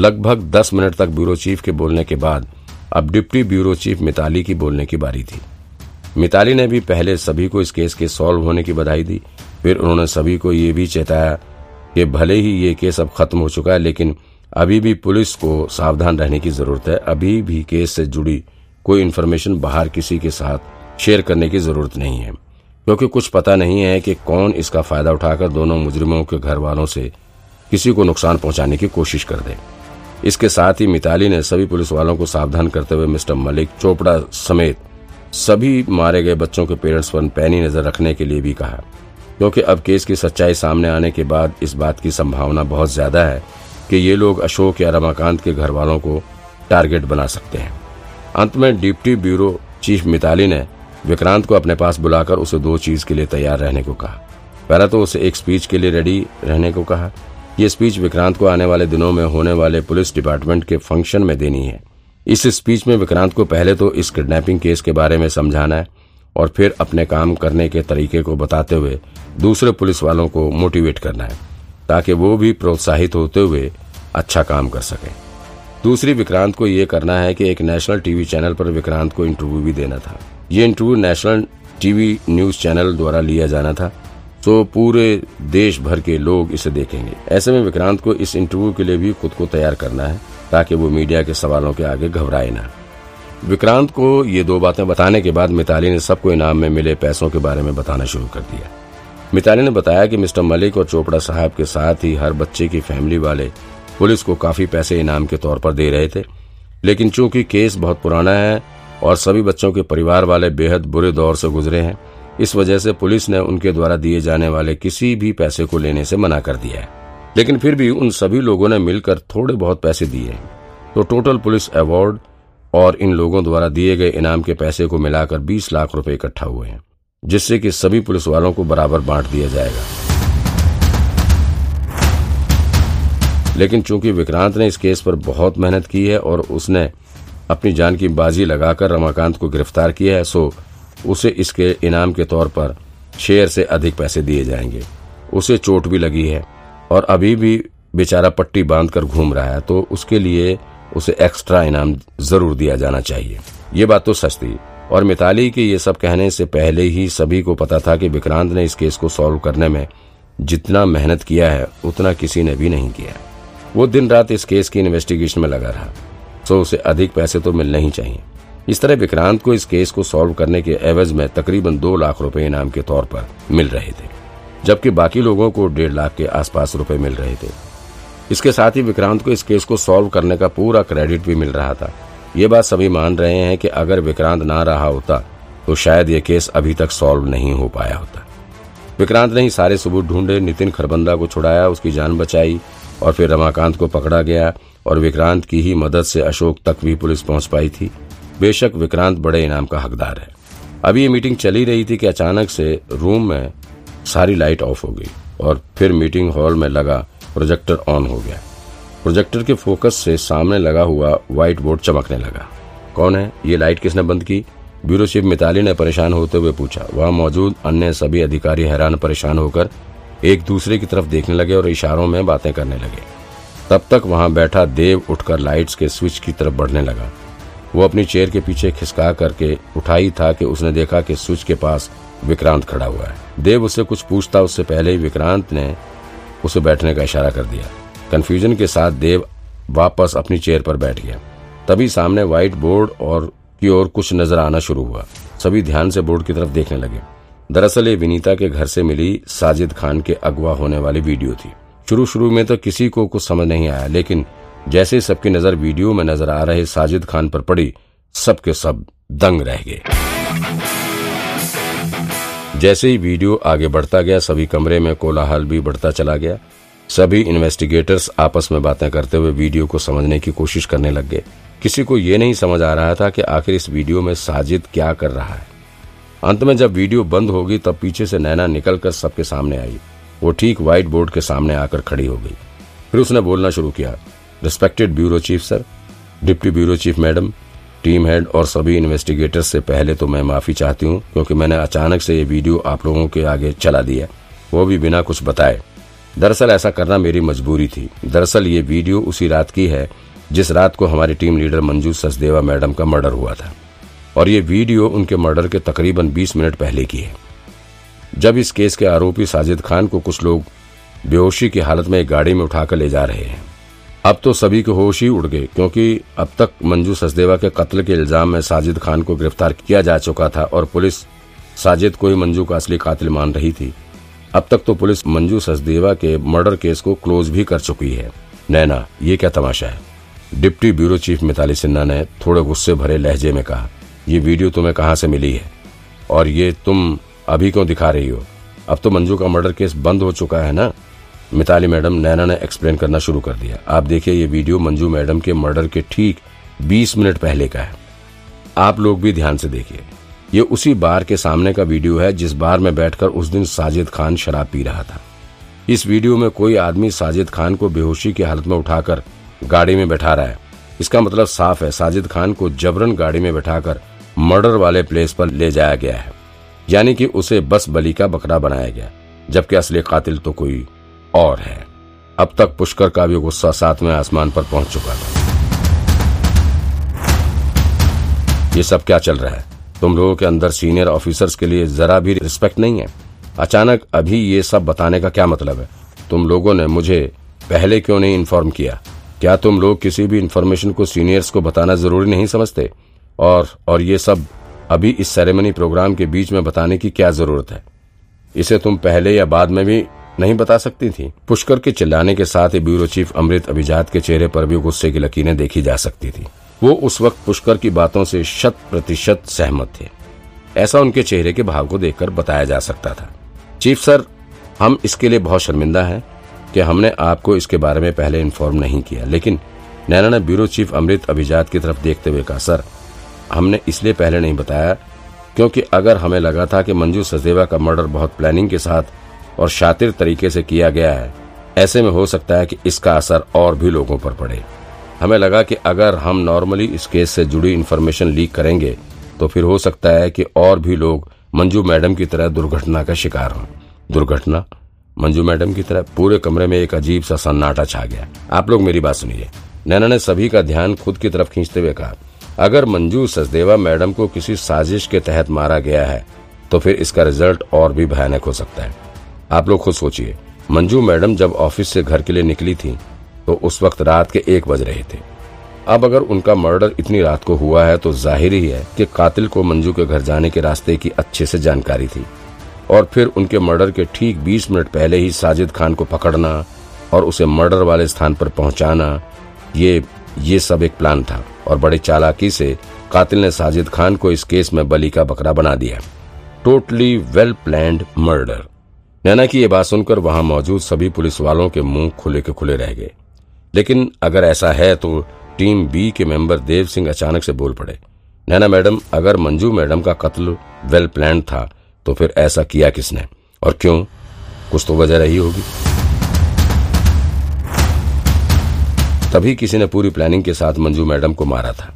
लगभग दस मिनट तक ब्यूरो चीफ के बोलने के बाद अब डिप्टी ब्यूरो चीफ मिताली की बोलने की बारी थी। मिताली ने भी पहले सभी को इस केस के सॉल्व होने की बधाई दी, फिर उन्होंने सभी को ये भी चेताया कि भले ही ये केस अब खत्म हो चुका है, लेकिन अभी भी पुलिस को सावधान रहने की ज़रूरत है। अभी भी केस से जुड़ी कोई इन्फॉर्मेशन बाहर किसी के साथ शेयर करने की ज़रूरत नहीं है। क्योंकि कुछ पता नहीं है कि कौन इसका फ़ायदा उठाकर दोनों मुजरिमों के घर वालों से किसी को नुकसान पहुँचाने की कोशिश कर दे। इसके साथ ही मिताली ने सभी पुलिस वालों को सावधान करते हुए मिस्टर मलिक चोपड़ा समेत सभी मारे गए बच्चों के पेरेंट्स पर पैनी नज़र रखने के लिए भी कहा। क्योंकि अब केस की सच्चाई सामने आने के बाद इस बात की संभावना बहुत ज़्यादा है कि ये लोग अशोक या रमाकांत के घर वालों को टारगेट बना सकते हैं। अंत में डिप्टी ब्यूरो चीफ मिताली ने विक्रांत को अपने पास बुलाकर उसे दो चीज़ के लिए तैयार रहने को कहा। पहला तो उसे एक स्पीच के लिए रेडी रहने को कहा। ये स्पीच विक्रांत को आने वाले दिनों में होने वाले पुलिस डिपार्टमेंट के फ़ंक्शन में देनी है। इस स्पीच में विक्रांत को पहले तो इस किडनैपिंग केस के बारे में समझाना है और फिर अपने काम करने के तरीके को बताते हुए दूसरे पुलिस वालों को मोटिवेट करना है, ताकि वो भी प्रोत्साहित होते हुए अच्छा काम कर सकें। दूसरी, विक्रांत को ये करना है कि एक नेशनल टीवी चैनल पर विक्रांत को इंटरव्यू भी देना था। ये interview national TV news channel द्वारा लिया जाना था। तो पूरे देश भर के लोग इसे देखेंगे। ऐसे में विक्रांत को इस इंटरव्यू के लिए भी खुद को तैयार करना है, ताकि वो मीडिया के सवालों के आगे घबराए ना। विक्रांत को ये दो बातें बताने के बाद मिताली ने सबको इनाम में मिले पैसों के बारे में बताना शुरू कर दिया। मिताली ने बताया कि मिस्टर मलिक और चोपड़ा साहब के साथ ही हर बच्चे की फैमिली वाले पुलिस को काफ़ी पैसे इनाम के तौर पर दे रहे थे। लेकिन चूँकि केस बहुत पुराना है और सभी बच्चों के परिवार वाले बेहद बुरे दौर से गुजरे हैं इस वजह से पुलिस ने उनके द्वारा दिए जाने वाले किसी भी पैसे को लेने से मना कर दिया है। लेकिन फिर भी उन सभी लोगों ने मिलकर थोड़े बहुत पैसे दिए। तो टोटल पुलिस अवार्ड और इन लोगों द्वारा दिए गए इनाम के पैसे को मिलाकर 20 लाख रुपए इकट्ठा हुए हैं, जिससे कि सभी पुलिस वालों को बराबर बांट दिया जाएगा। लेकिन चूँकि विक्रांत ने इस केस पर बहुत मेहनत की है और उसने अपनी जान की बाजी लगाकर रमाकांत को गिरफ़्तार किया है, सो उसे इसके इनाम के तौर पर शेयर से अधिक पैसे दिए जाएँगे। उसे चोट भी लगी है और अभी भी बेचारा पट्टी बांधकर घूम रहा है तो उसके लिए उसे एक्स्ट्रा इनाम ज़रूर दिया जाना चाहिए। ये बात तो सच थी। और मिताली के ये सब कहने से पहले ही सभी को पता था कि विक्रांत ने इस केस को सॉल्व करने में जितना मेहनत किया है, उतना किसी ने भी नहीं किया। वो दिन रात इस केस की इन्वेस्टिगेशन में लगा रहा तो उसे अधिक पैसे तो मिलने ही चाहिए। इस तरह विक्रांत को इस केस को सॉल्व करने के एवज में तकरीबन दो लाख रुपए इनाम के तौर पर मिल रहे थे, जबकि बाकी लोगों को डेढ़ लाख के आसपास रुपए मिल रहे थे। इसके साथ ही विक्रांत को इस केस को सॉल्व करने का पूरा क्रेडिट भी मिल रहा था। ये बात सभी मान रहे हैं कि अगर विक्रांत ना रहा होता तो शायद ये केस अभी तक सॉल्व नहीं हो पाया होता। विक्रांत ने ही सारे सबूत ढूंढे, नितिन खरबंदा को छुड़ाया, उसकी जान बचाई, और फिर रमाकांत को पकड़ा गया, और विक्रांत की ही मदद से अशोक तक भी पुलिस पहुँच पाई थी। बेशक विक्रांत बड़े इनाम का हकदार है। अभी ये मीटिंग चली रही थी कि अचानक से रूम में सारी लाइट ऑफ़ हो गई और फिर मीटिंग हॉल में लगा, प्रोजेक्टर ऑन हो गया। प्रोजेक्टर के फोकस से सामने लगा हुआ व्हाइट बोर्ड चमकने लगा। कौन है? ये लाइट किसने बंद की? ब्यूरो चीफ मिताली ने परेशान होते हुए पूछा। वहाँ मौजूद अन्य सभी अधिकारी हैरान परेशान होकर एक दूसरे की तरफ़ देखने लगे और इशारों में बातें करने लगे। तब तक वहाँ बैठा देव उठकर लाइट्स के स्विच की तरफ़ बढ़ने लगा। वो अपनी चेयर के पीछे खिसका करके उठाई था कि उसने देखा कि स्विच के पास विक्रांत खड़ा हुआ है। देव उससे कुछ पूछता, उससे पहले ही विक्रांत ने उसे बैठने का इशारा कर दिया। कंफ्यूजन के साथ देव वापस अपनी चेयर पर बैठ गया। तभी सामने व्हाइट बोर्ड और की ओर कुछ नज़र आना शुरू हुआ। सभी ध्यान से बोर्ड की तरफ़ देखने लगे। दरअसल ये विनीता के घर से मिली साजिद खान के अगवा होने वाली वीडियो थी। शुरू शुरू में तो किसी को कुछ समझ नहीं आया, लेकिन जैसे ही सबकी नज़र वीडियो में नज़र आ रहे साजिद खान पर पड़ी, सबके सब दंग रह गए। जैसे ही वीडियो आगे बढ़ता गया, सभी कमरे में कोलाहल भी बढ़ता चला गया। सभी इन्वेस्टिगेटर्स आपस में बातें करते हुए वीडियो को समझने की कोशिश करने लग गए। किसी को ये नहीं समझ आ रहा था कि आखिर इस वीडियो में साजिद क्या कर रहा है। अंत में जब वीडियो बंद होगी, तब पीछे से नैना निकलकर सबके सामने आई। वो ठीक व्हाइट बोर्ड के सामने आकर खड़ी हो गई। फिर उसने बोलना शुरू किया respected bureau chief sir deputy bureau chief madam team head और सभी इन्वेस्टिगेटर्स से पहले तो मैं माफ़ी चाहती हूँ, क्योंकि मैंने अचानक से ये वीडियो आप लोगों के आगे चला दिया वो भी बिना कुछ बताए। दरअसल ऐसा करना मेरी मजबूरी थी। दरअसल ये वीडियो उसी रात की है, जिस रात को हमारी team leader Manju Sachdeva madam का मर्डर हुआ था। और ये वीडियो उनके मर्डर के तकरीबन 20 मिनट पहले की है। जब इस केस के आरोपी साजिद खान को कुछ लोग बेहोशी की हालत में एक गाड़ी में उठाकर ले जा रहे हैं अब तो सभी के होश ही उड़ गए, क्योंकि अब तक मंजू सचदेवा के कत्ल के इल्ज़ाम में साजिद खान को गिरफ़्तार किया जा चुका था और पुलिस साजिद को ही मंजू का असली कातिल मान रही थी। अब तक तो पुलिस मंजू सचदेवा के मर्डर केस को क्लोज भी कर चुकी है। नैना, ये क्या तमाशा है? Deputy bureau chief Mitali Sinha ने थोड़े गुस्से भरे लहजे में कहा, ये वीडियो तुम्हें कहाँ से मिली है? और ये तुम अभी क्यों दिखा रही हो? अब तो मंजू का मर्डर केस बंद हो चुका है ना? मिताली मैडम, नैना ने एक्सप्लेन करना शुरू कर दिया। आप देखिए ये वीडियो मंजू मैडम के मर्डर के ठीक 20 मिनट पहले का है। आप लोग भी ध्यान से देखिए। ये उसी बार के सामने का वीडियो है जिस बार में बैठकर उस दिन साजिद खान शराब पी रहा था। इस वीडियो में कोई आदमी साजिद खान को बेहोशी की हालत में उठाकर गाड़ी में बैठा रहा है। इसका मतलब साफ़ है, साजिद खान को जबरन गाड़ी में बैठाकर मर्डर वाले प्लेस पर ले जाया गया है। यानी कि उसे बस बली का बकरा बनाया गया जबकि असली कातिल तो कोई और है। अब तक पुष्कर का भी गुस्सा सातवें आसमान पर पहुँच चुका था। ये सब क्या चल रहा है? तुम लोगों के अंदर सीनियर ऑफिसर्स के लिए जरा भी रिस्पेक्ट नहीं है? अचानक अभी ये सब बताने का क्या मतलब है? तुम लोगों ने मुझे पहले क्यों नहीं इन्फॉर्म किया? क्या तुम लोग किसी भी इन्फॉर्मेशन को सीनियर्स को बताना ज़रूरी नहीं समझते? और और ये सब अभी इस सेरेमनी प्रोग्राम के बीच में बताने की क्या ज़रूरत है? इसे तुम पहले या बाद में भी नहीं बता सकती थी। पुष्कर के चिल्लाने के साथ ही ब्यूरो चीफ अमृत अभिजात के चेहरे पर भी गुस्से की लकीरें देखी जा सकती थी। वो उस वक्त पुष्कर की बातों से शत प्रतिशत सहमत थे। ऐसा उनके चेहरे के भाव को देखकर बताया जा सकता था। चीफ सर, हम इसके लिए बहुत शर्मिंदा हैं कि हमने आपको इसके बारे में पहले इन्फॉर्म नहीं किया, लेकिन नैना ने ब्यूरो चीफ अमृत अभिजात की तरफ़ देखते हुए कहा, सर, हमने इसलिए पहले नहीं बताया क्योंकि अगर हमें लगा था कि मंजू सचदेवा का मर्डर बहुत प्लानिंग के साथ और शातिर तरीके से किया गया है। ऐसे में हो सकता है कि इसका असर और भी लोगों पर पड़े। हमें लगा कि अगर हम नॉर्मली इस केस से जुड़ी इन्फॉर्मेशन लीक करेंगे तो फिर हो सकता है कि और भी लोग मंजू मैडम की तरह दुर्घटना का शिकार हों। दुर्घटना? मंजू मैडम की तरह पूरे कमरे में एक अजीब सा सन्नाटा छा गया। आप लोग मेरी बात सुनिए। नैना ने सभी का ध्यान खुद की तरफ़ खींचते हुए कहा, अगर मंजू सचदेवा मैडम को किसी साजिश के तहत मारा गया है तो फिर इसका रिज़ल्ट और भी भयानक हो सकता है। आप लोग खुद सोचिए। मंजू मैडम जब ऑफ़िस से घर के लिए निकली थी तो उस वक्त रात के एक बज रहे थे। अब अगर उनका मर्डर इतनी रात को हुआ है तो ज़ाहिर ही है कि कातिल को मंजू के घर जाने के रास्ते की अच्छे से जानकारी थी। और फिर उनके मर्डर के ठीक 20 मिनट पहले ही साजिद खान को पकड़ना और उसे मर्डर वाले स्थान पर पहुंचाना, ये ये सब एक प्लान था। और बड़ी चालाकी से कातिल ने साजिद खान को इस केस में बली का बकरा बना दिया। Totally well planned murder Naina की ये बात सुनकर वहाँ मौजूद सभी पुलिस वालों के मुँह खुले के खुले रह गए। लेकिन अगर ऐसा है तो टीम बी के मेंबर देव सिंह अचानक से बोल पड़े, नैना मैडम, अगर मंजू मैडम का कत्ल वेल प्लान था तो फिर ऐसा किया किसने? और क्यों? कुछ तो वजह रही होगी। तभी किसी ने पूरी प्लानिंग के साथ मंजू मैडम को मारा था।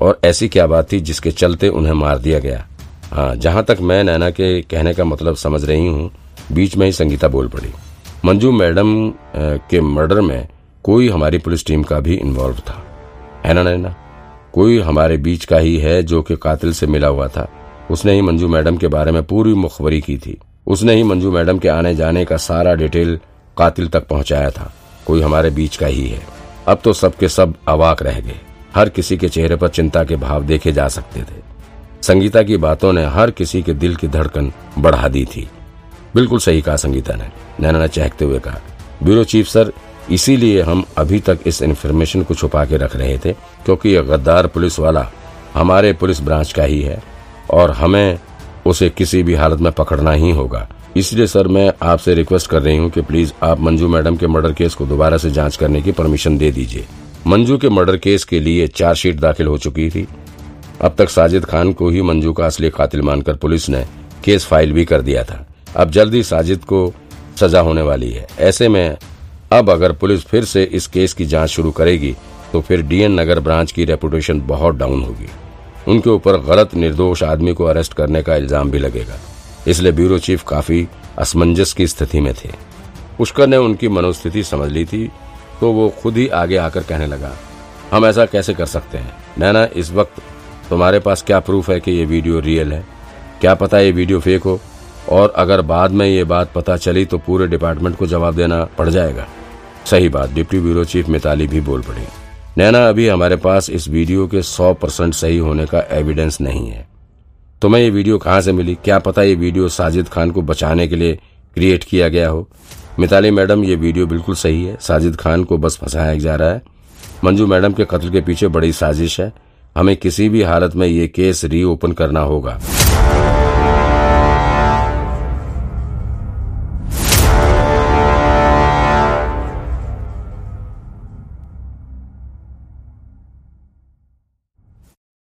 और ऐसी क्या बात थी जिसके चलते उन्हें मार दिया गया? हाँ जहाँ तक मैं नैना के कहने का मतलब समझ रही हूँ बीच में ही संगीता बोल पड़ी। मंजू मैडम के मर्डर में कोई हमारी पुलिस टीम का भी इन्वॉल्व था। है ना नैना? कोई हमारे बीच का ही है जो कि कातिल से मिला हुआ था। उसने ही मंजू मैडम के बारे में पूरी मुखबरी की थी। उसने ही मंजू मैडम के आने जाने का सारा डिटेल कातिल तक पहुँचाया था। कोई हमारे बीच का ही है। अब तो सबके सब अवाक रह गए। हर किसी के चेहरे पर चिंता के भाव देखे जा सकते थे। संगीता की बातों ने हर किसी के दिल की धड़कन बढ़ा दी थी। बिल्कुल सही कहा संगीता ने। नैना ने चहकते हुए कहा, ब्यूरो चीफ सर, इसीलिए हम अभी तक इस इन्फॉर्मेशन को छुपा के रख रहे थे, क्योंकि यह गद्दार पुलिस वाला हमारे पुलिस ब्रांच का ही है और हमें उसे किसी भी हालत में पकड़ना ही होगा। इसलिए सर, मैं आपसे रिक्वेस्ट कर रही हूँ कि प्लीज़ आप मंजू मैडम के मर्डर केस को दोबारा से जाँच करने की परमिशन दे दीजिए। मंजू के मर्डर केस के लिए चार्जशीट दाखिल हो चुकी थी। अब तक साजिद खान को ही मंजू का असली कातिल मानकर पुलिस ने केस फ़ाइल भी कर दिया था। अब जल्दी साजिद को सजा होने वाली है। ऐसे में अब अगर पुलिस फिर से इस केस की जाँच शुरू करेगी तो फिर डीएन नगर ब्रांच की रेपुटेशन बहुत डाउन होगी। उनके ऊपर गलत निर्दोष आदमी को अरेस्ट करने का इल्ज़ाम भी लगेगा। इसलिए ब्यूरो चीफ काफ़ी असमंजस की स्थिति में थे। पुष्कर ने उनकी मनोस्थिति समझ ली थी तो वो खुद ही आगे आकर कहने लगा, हम ऐसा कैसे कर सकते हैं? नैना, इस वक्त तुम्हारे पास क्या प्रूफ है कि ये वीडियो रियल है? क्या पता ये वीडियो फेक हो? और अगर बाद में ये बात पता चली तो पूरे डिपार्टमेंट को जवाब देना पड़ जाएगा। सही बात, डिप्टी ब्यूरो चीफ मिताली भी बोल पड़ी। नैना, अभी हमारे पास इस वीडियो के सौ परसेंट सही होने का एविडेंस नहीं है। तुम्हें ये वीडियो कहाँ से मिली? क्या पता ये वीडियो साजिद खान को बचाने के लिए क्रिएट किया गया हो? मिताली मैडम, ये वीडियो बिल्कुल सही है। साजिद खान को बस फंसाया जा रहा है। मंजू मैडम के कत्ल के पीछे बड़ी साजिश है। हमें किसी भी हालत में ये केस रीओपन करना होगा।